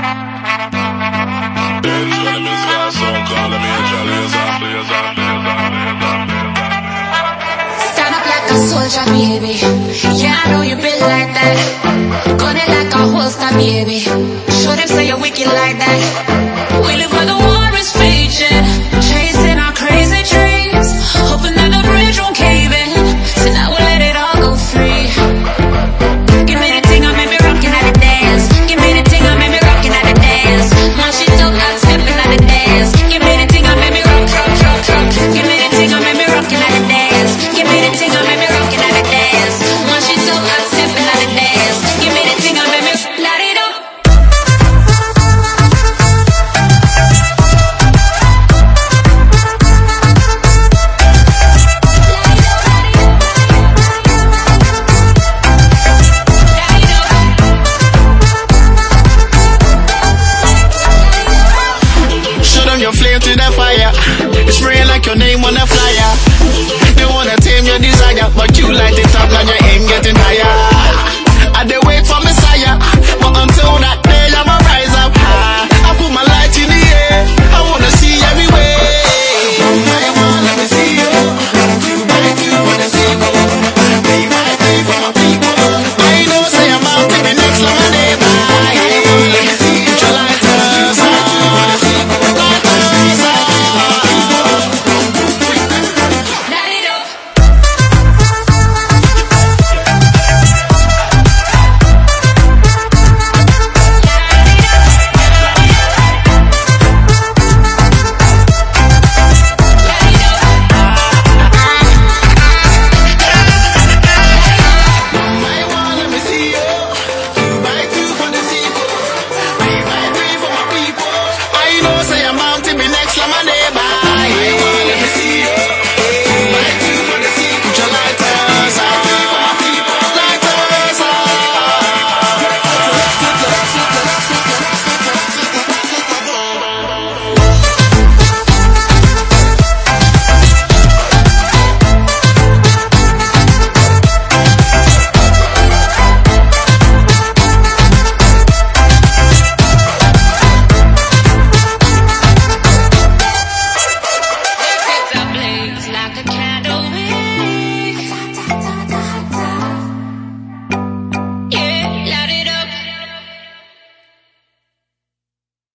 Stand up like a soldier, baby. Yeah. on your flame to the fire. It's real like your name on a flyer. They wanna tame your desire, but